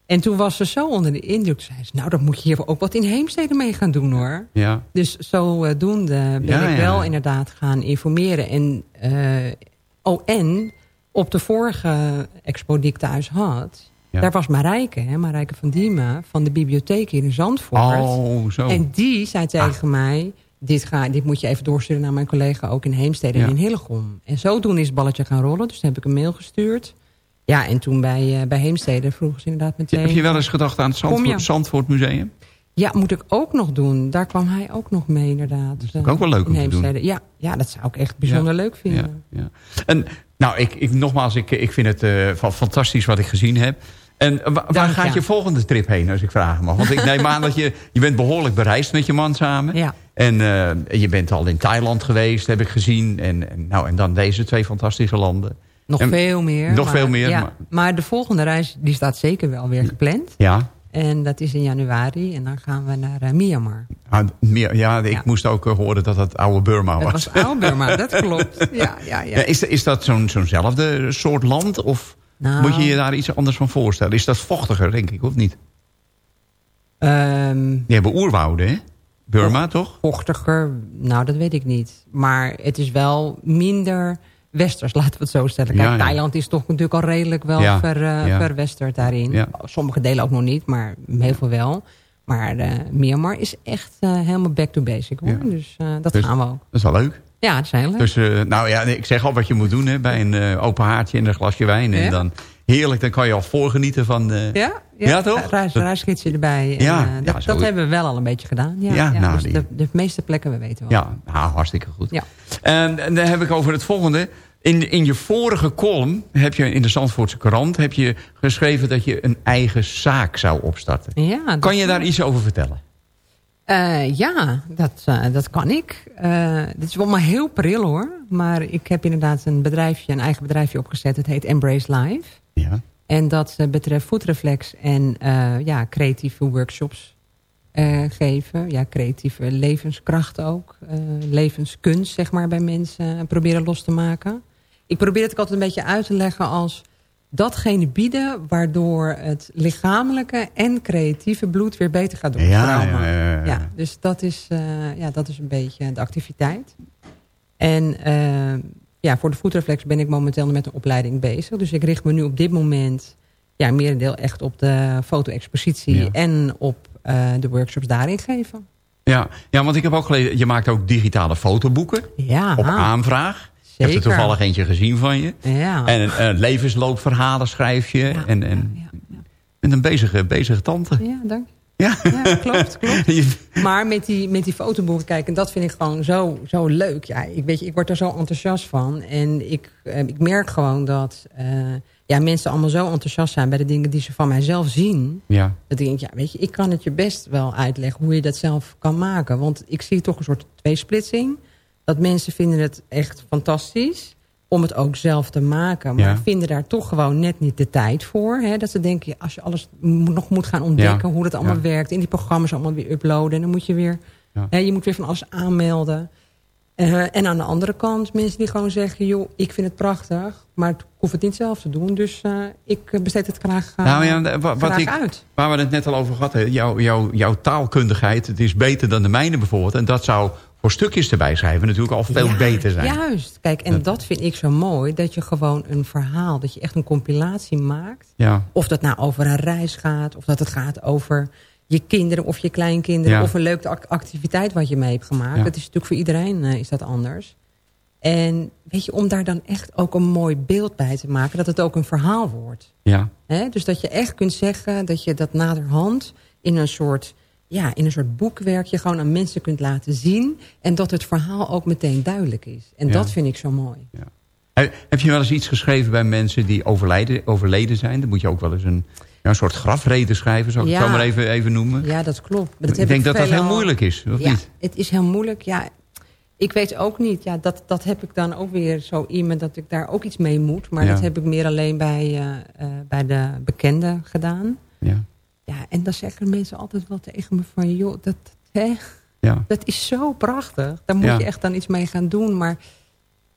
Speaker 6: En toen was ze zo onder de indruk. Zei ze, nou, dan moet je hier ook wat in Heemstede mee gaan doen hoor.
Speaker 4: Ja.
Speaker 6: Dus zodoende ben
Speaker 4: Ja,
Speaker 6: ik
Speaker 4: ja.
Speaker 6: wel inderdaad gaan informeren. En, eh, oh, en op de vorige expo die ik thuis had...
Speaker 4: Ja.
Speaker 6: daar was Marijke, hè, Marijke van Diemen... van de bibliotheek hier in Zandvoort.
Speaker 4: Oh, zo.
Speaker 6: En die zei tegen mij... Dit, ga, dit moet je even doorsturen naar mijn collega... ook in Heemstede
Speaker 4: Ja.
Speaker 6: en in Hillegom. En zodoende is het balletje gaan rollen. Dus toen heb ik een mail gestuurd. Ja, en toen bij, eh, bij Heemstede vroegen ze inderdaad meteen...
Speaker 4: Heb je wel eens gedacht aan het? Zandvoort, Zandvoort Museum?
Speaker 6: Ja, moet ik ook nog doen. Daar kwam hij ook nog mee, inderdaad. Dat
Speaker 4: is ook wel leuk om te doen.
Speaker 6: Ja, ja, dat zou ik echt bijzonder leuk vinden.
Speaker 4: Ja, ja. En nou, ik, ik, nogmaals, ik, ik vind het eh, fantastisch wat ik gezien heb. En wa- waar
Speaker 6: Dank,
Speaker 4: gaat je volgende trip heen, als ik vragen mag? Want ik neem aan dat je, je bent behoorlijk bereisd met je man samen.
Speaker 6: Ja.
Speaker 4: En eh, je bent al in Thailand geweest, heb ik gezien. En, en, nou, en dan deze twee fantastische landen.
Speaker 6: Nog
Speaker 4: En-
Speaker 6: veel meer.
Speaker 4: Nog
Speaker 6: maar-
Speaker 4: veel meer,
Speaker 6: Ja,
Speaker 4: maar-
Speaker 6: maar... de volgende reis die staat zeker wel weer gepland.
Speaker 4: Ja,
Speaker 6: En dat is in januari. En dan gaan we naar eh, Myanmar.
Speaker 4: Ah, meer, ja ik
Speaker 6: Ja.
Speaker 4: moest ook eh, horen dat het oude Burma
Speaker 6: Dat
Speaker 4: was.
Speaker 6: was Oud-Burma, dat klopt. Ja, ja, ja.
Speaker 4: Ja, is, is dat zo'n zo'nzelfde soort land? Of
Speaker 6: Nou,
Speaker 4: moet je je daar iets anders van voorstellen? Is dat vochtiger, denk ik, of niet?
Speaker 6: ehm,
Speaker 4: Die hebben oerwouden, hè? Burma, toch?
Speaker 6: vochtiger, nou dat weet ik niet. Maar het is wel minder westers, laten we het zo stellen. Kijk,
Speaker 4: Ja, ja.
Speaker 6: Thailand is toch natuurlijk al redelijk wel
Speaker 4: Ja,
Speaker 6: ver, eh, verwesterd daarin. Sommige delen ook nog niet, maar heel veel wel. Maar eh, Myanmar is echt eh, helemaal back to basic hoor. Dus dat
Speaker 4: Dus-
Speaker 6: gaan we ook.
Speaker 4: Dat is wel leuk.
Speaker 6: Ja, dat is heel leuk.
Speaker 4: Dus, nou ja, ik zeg al wat je moet doen hè, bij een open haartje en een glasje wijn. En dan heerlijk, dan kan je al voorgenieten van... eh,
Speaker 6: ja,
Speaker 4: Ja, toch?
Speaker 6: Reis,
Speaker 4: Dat-
Speaker 6: reisgidsje erbij. En,
Speaker 4: Ja,
Speaker 6: eh,
Speaker 4: ja,
Speaker 6: dat, hebben we wel al een beetje gedaan. Ja,
Speaker 4: Ja,
Speaker 6: ja,
Speaker 4: nou,
Speaker 6: dus
Speaker 4: die-
Speaker 6: de, de meeste plekken we weten wel.
Speaker 4: ja, nou, hartstikke goed.
Speaker 6: Ja.
Speaker 4: En, en dan heb ik over het volgende. In, in je vorige column heb je in de Zandvoortse krant heb je geschreven dat je een eigen zaak zou opstarten.
Speaker 6: Ja,
Speaker 4: Kan je daar iets over vertellen?
Speaker 6: Eh, ja, dat, dat kan ik. Eh dit is wel maar heel pril hoor. Maar ik heb inderdaad een bedrijfje, een eigen bedrijfje opgezet. Het heet Embrace Life.
Speaker 4: Ja.
Speaker 6: En dat eh, betreft voetreflex en eh, ja, creatieve workshops eh, geven. Ja, creatieve levenskracht ook. Levenskunst zeg maar bij mensen proberen los te maken. Ik probeer het ook altijd een beetje uit te leggen als datgene bieden... waardoor het lichamelijke en creatieve bloed weer beter gaat doen.
Speaker 4: Ja, ja, ja, ja.
Speaker 6: dus dat is, ja, dat is een beetje de activiteit. En ja, voor de voetreflex ben ik momenteel met een opleiding bezig. Dus ik richt me nu op dit moment ja, merendeel echt op de foto-expositie...
Speaker 4: Ja.
Speaker 6: en op eh, de workshops daarin geven.
Speaker 4: Ja, ja, want ik heb ook gelezen, je maakt ook digitale fotoboeken
Speaker 6: Ja,
Speaker 4: op aanvraag. Ik heb er toevallig eentje gezien van je.
Speaker 6: ja.
Speaker 4: En een levensloopverhalen schrijf je.
Speaker 6: Ja,
Speaker 4: en, en een bezige, bezige tante.
Speaker 6: ja, dank je.
Speaker 4: Ja.
Speaker 6: Ja, klopt, klopt. [LAUGHS] Maar met die, met die fotoboeken kijken, dat vind ik gewoon zo, zo leuk. Ja, ik, weet je, ik word er zo enthousiast van. En ik, eh, ik merk gewoon dat eh, ja, mensen allemaal zo enthousiast zijn... bij de dingen die ze van mijzelf zien.
Speaker 4: ja.
Speaker 6: Dat ik denk, ja, weet je, ik kan het je best wel uitleggen... hoe je dat zelf kan maken. Want ik zie toch een soort tweesplitsing. Dat mensen vinden het echt fantastisch om het ook zelf te maken. Maar
Speaker 4: Ja.
Speaker 6: vinden daar toch gewoon net niet de tijd voor. Hè? Dat ze denken, als je alles nog moet gaan ontdekken...
Speaker 4: Ja.
Speaker 6: hoe dat allemaal
Speaker 4: Ja.
Speaker 6: werkt... in die programma's allemaal weer uploaden... en dan moet je weer... Hè, je moet weer van alles aanmelden. Eh, en aan de andere kant mensen die gewoon zeggen... joh, ik vind het prachtig, maar ik hoef het niet zelf te doen. Dus eh, ik besteed het graag, uh,
Speaker 4: Nou ja, wa- wat
Speaker 6: graag
Speaker 4: ik,
Speaker 6: uit.
Speaker 4: waar we het net al over hadden. Jouw, jouw, jouw taalkundigheid, het is beter dan de mijne bijvoorbeeld. En dat zou voor stukjes erbij schrijven natuurlijk al veel
Speaker 6: Ja,
Speaker 4: beter zijn.
Speaker 6: Juist. Kijk, en dat vind ik zo mooi. Dat je gewoon een verhaal, dat je echt een compilatie maakt.
Speaker 4: Ja.
Speaker 6: Of dat nou over een reis gaat. Of dat het gaat over je kinderen of je kleinkinderen...
Speaker 4: Ja.
Speaker 6: of een leuke ac- activiteit wat je mee hebt gemaakt.
Speaker 4: Ja.
Speaker 6: Dat is natuurlijk voor iedereen eh, is dat anders. En weet je, om daar dan echt ook een mooi beeld bij te maken... dat het ook een verhaal wordt.
Speaker 4: Ja.
Speaker 6: Dus dat je echt kunt zeggen dat je dat naderhand in een soort, ja, in een soort boekwerkje gewoon aan mensen kunt laten zien. En dat het verhaal ook meteen duidelijk is. En
Speaker 4: Ja.
Speaker 6: dat vind ik zo mooi.
Speaker 4: He- Heb je wel eens iets geschreven bij mensen die overlijden, overleden zijn? Dan moet je ook wel eens een, ja, een soort grafreden schrijven, zou ik
Speaker 6: Ja.
Speaker 4: het zo maar even, even noemen.
Speaker 6: Ja, dat klopt. Maar dat
Speaker 4: ik denk dat dat heel moeilijk is, of
Speaker 6: ja,
Speaker 4: niet?
Speaker 6: het is heel moeilijk. Ja, ik weet ook niet. Ja, dat, dat heb ik dan ook weer zo iemand dat ik daar ook iets mee moet. Maar
Speaker 4: Ja.
Speaker 6: dat heb ik meer alleen bij, eh, eh, bij de bekenden gedaan.
Speaker 4: Ja.
Speaker 6: Ja, en dan zeggen mensen altijd wel tegen me van... joh, dat, hè,
Speaker 4: Ja.
Speaker 6: dat is zo prachtig. Daar moet
Speaker 4: Ja.
Speaker 6: je echt dan iets mee gaan doen. Maar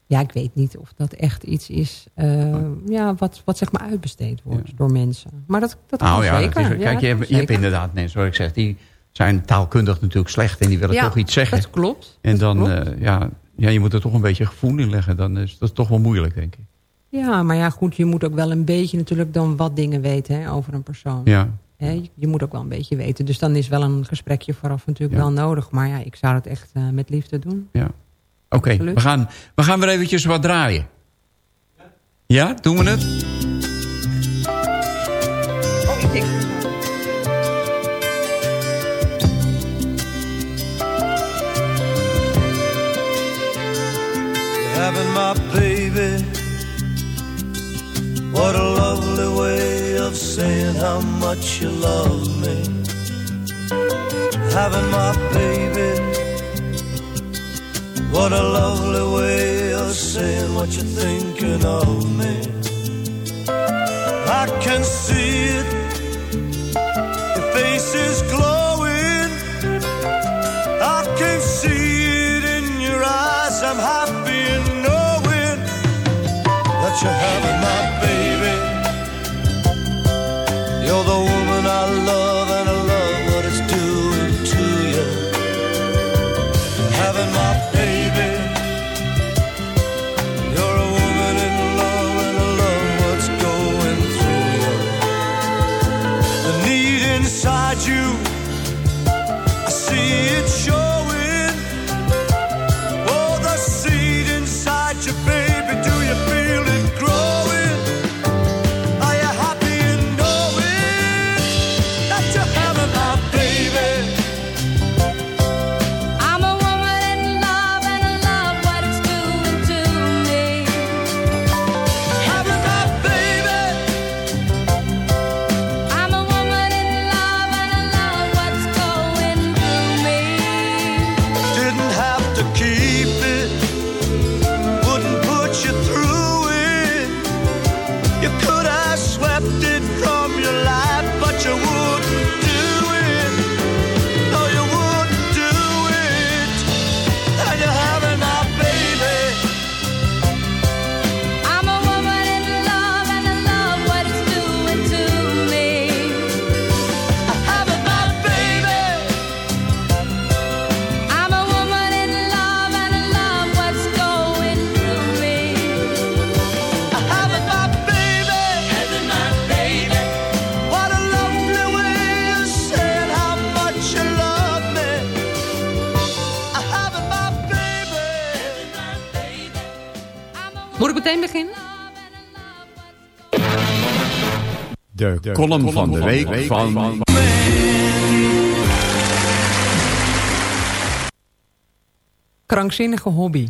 Speaker 6: ja, ik weet niet of dat echt iets is... eh, ja, wat, wat zeg maar uitbesteed wordt door mensen. Maar dat, dat kan
Speaker 4: Nou ja,
Speaker 6: zeker.
Speaker 4: dat is,
Speaker 6: Ja,
Speaker 4: kijk, je, hebt,
Speaker 6: kan
Speaker 4: je hebt inderdaad mensen, zoals ik zeg, die zijn taalkundig natuurlijk slecht en die willen toch iets zeggen.
Speaker 6: dat klopt.
Speaker 4: En dan,
Speaker 6: klopt.
Speaker 4: eh, ja, ja, je moet er toch een beetje gevoel in leggen. Dan is dat toch wel moeilijk, denk ik.
Speaker 6: Ja, maar ja, goed, je moet ook wel een beetje natuurlijk dan wat dingen weten hè, over een persoon.
Speaker 4: Ja.
Speaker 6: Hè, je, je moet ook wel een beetje weten. Dus dan is wel een gesprekje vooraf natuurlijk
Speaker 4: Ja.
Speaker 6: wel nodig. Maar ja, ik zou het echt eh, met liefde doen.
Speaker 4: Ja. Oké, we, gaan, we gaan weer eventjes wat draaien. Ja, doen we het?
Speaker 6: Oh, ik denk...
Speaker 8: having my baby. What a saying how much you love me. Having my baby. What a lovely way of saying what you're thinking of me. I can see it. Your face is glowing. I can see it in your eyes. I'm happy in knowing that you're having till the
Speaker 4: De, column, van de week, van...
Speaker 6: Krankzinnige hobby.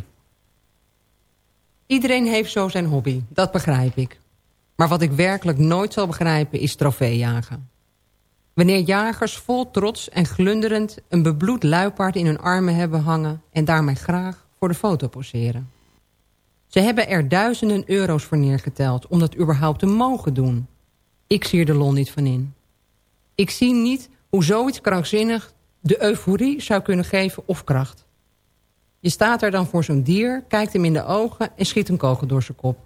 Speaker 6: Iedereen heeft zo zijn hobby, dat begrijp ik. Maar wat ik werkelijk nooit zal begrijpen is trofeejagen. Wanneer jagers vol trots en glunderend een bebloed luipaard in hun armen hebben hangen... en daarmee graag voor de foto poseren. Ze hebben er duizenden euro's voor neergeteld om dat überhaupt te mogen doen. Ik zie er de lol niet van in. Ik zie niet hoe zoiets krankzinnig de euforie zou kunnen geven of kracht. Je staat er dan voor zo'n dier, kijkt hem in de ogen en schiet een kogel door zijn kop.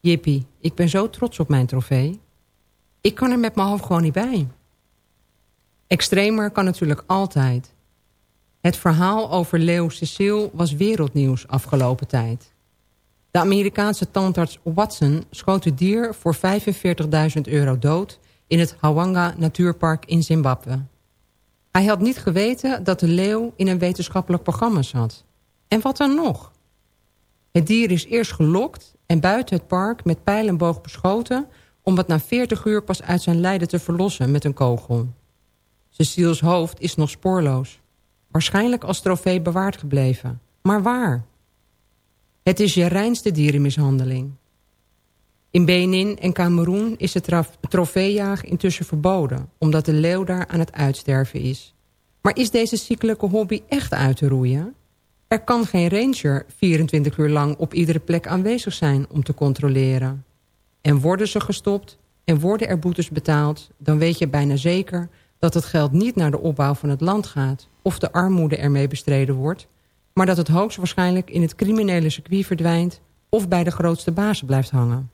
Speaker 6: Jippie, ik ben zo trots op mijn trofee. Ik kan er met mijn hoofd gewoon niet bij. Extremer kan natuurlijk altijd. Het verhaal over Leo Cecile was wereldnieuws afgelopen tijd. De Amerikaanse tandarts Watson schoot het dier voor 45.000 euro dood... in het Hawanga Natuurpark in Zimbabwe. Hij had niet geweten dat de leeuw in een wetenschappelijk programma zat. En wat dan nog? Het dier is eerst gelokt en buiten het park met pijl en boog beschoten... om het na 40 uur pas uit zijn lijden te verlossen met een kogel. Ceciles hoofd is nog spoorloos. Waarschijnlijk als trofee bewaard gebleven. Maar waar? Het is je reinste dierenmishandeling. In Benin en Cameroen is het trofeejagen intussen verboden... omdat de leeuw daar aan het uitsterven is. Maar is deze ziekelijke hobby echt uit te roeien? Er kan geen ranger 24 uur lang op iedere plek aanwezig zijn om te controleren. En worden ze gestopt en worden er boetes betaald... dan weet je bijna zeker dat het geld niet naar de opbouw van het land gaat... of de armoede ermee bestreden wordt... maar dat het hoogstwaarschijnlijk in het criminele circuit verdwijnt... of bij de grootste bazen blijft hangen.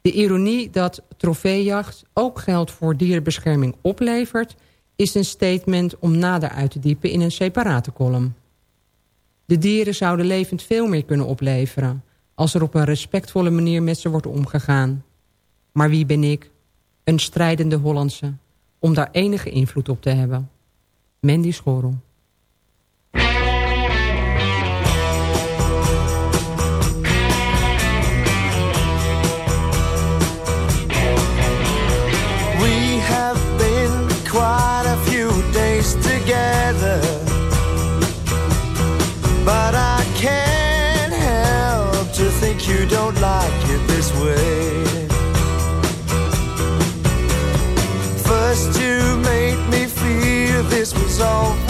Speaker 6: De ironie dat trofeejacht ook geld voor dierenbescherming oplevert... is een statement om nader uit te diepen in een separate column. De dieren zouden levend veel meer kunnen opleveren... als er op een respectvolle manier met ze wordt omgegaan. Maar wie ben ik, een strijdende Hollandse, om daar enige invloed op te hebben? Mandy Schorel.
Speaker 8: so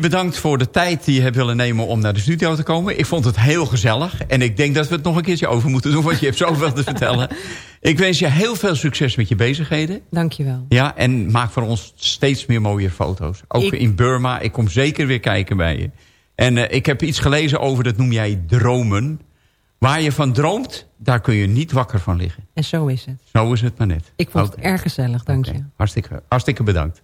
Speaker 4: Bedankt voor de tijd die je hebt willen nemen om naar de studio te komen. Ik vond het heel gezellig. En ik denk dat we het nog een keertje over moeten doen, want je hebt zoveel te vertellen. Ik wens je heel veel succes met je bezigheden.
Speaker 6: Dankjewel.
Speaker 4: Ja, en maak voor ons steeds meer mooie foto's. Ook
Speaker 6: Ik-
Speaker 4: in Burma. Ik kom zeker weer kijken bij je. En eh, ik heb iets gelezen over, dat noem jij dromen. Waar je van droomt, daar kun je niet wakker van liggen.
Speaker 6: En zo is het.
Speaker 4: Zo is het maar net.
Speaker 6: Ik vond het erg gezellig, dank je.
Speaker 4: Hartstikke, hartstikke bedankt.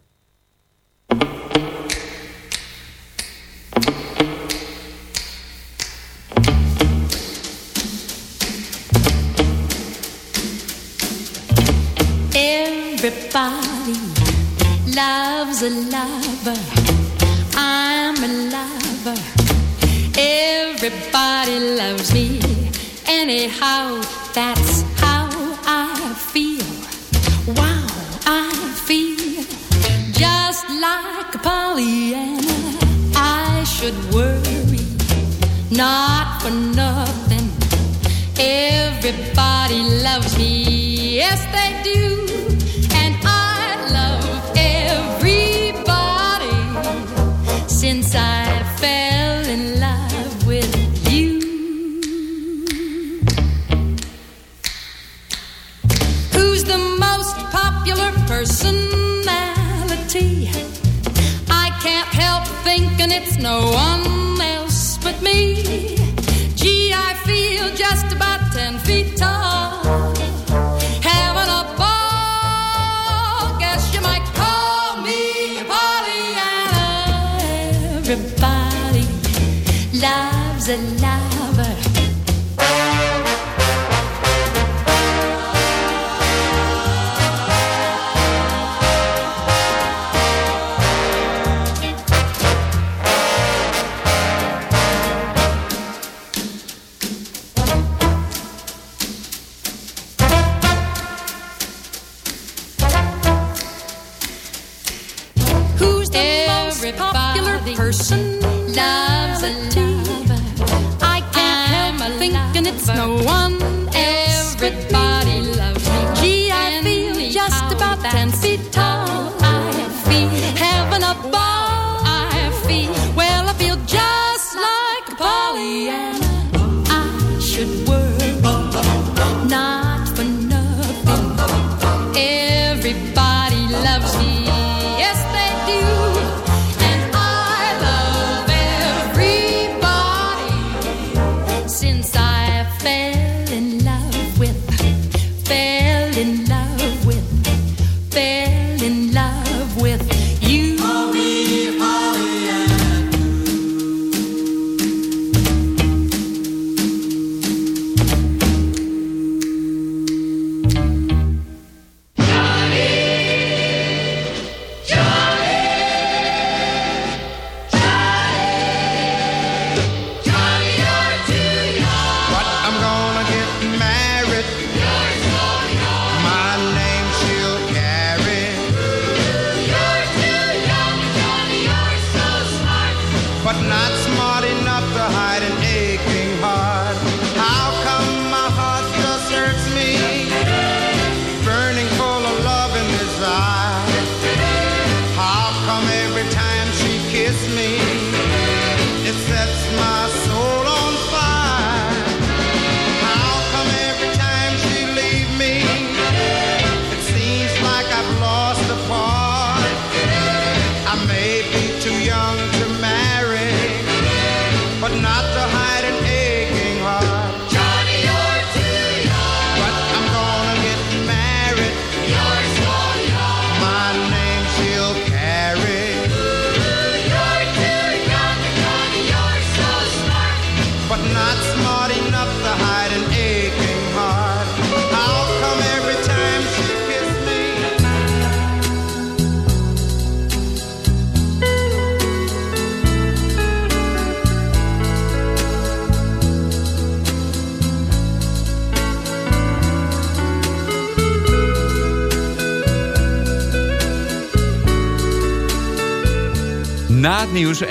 Speaker 5: Everybody loves a lover. I'm a lover. Everybody loves me. Anyhow, that's how I feel. Wow, I feel just like a Pollyanna. I should worry, not for nothing. Everybody loves me. Yes, they do. since I fell in love with you. Who's the most popular personality? I can't help thinking it's no one and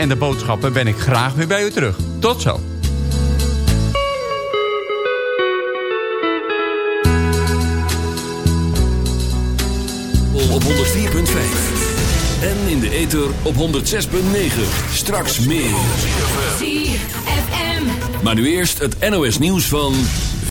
Speaker 4: en de boodschappen ben ik graag weer bij u terug. Tot zo.
Speaker 2: Op 104.5 en in de ether op 106.9. Straks meer. Maar nu eerst het NOS nieuws van...